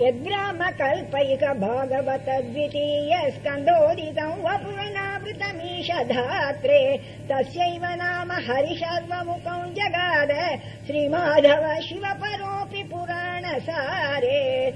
यद्ब्रामकल्पयिक भागवत द्वितीयस्कन्दोदितम् वपुर्ना धात्रे तस्यैव नाम हरिशर्वमुखम् जगाद श्रीमाधव शिवपरोऽपि पुराणसारे।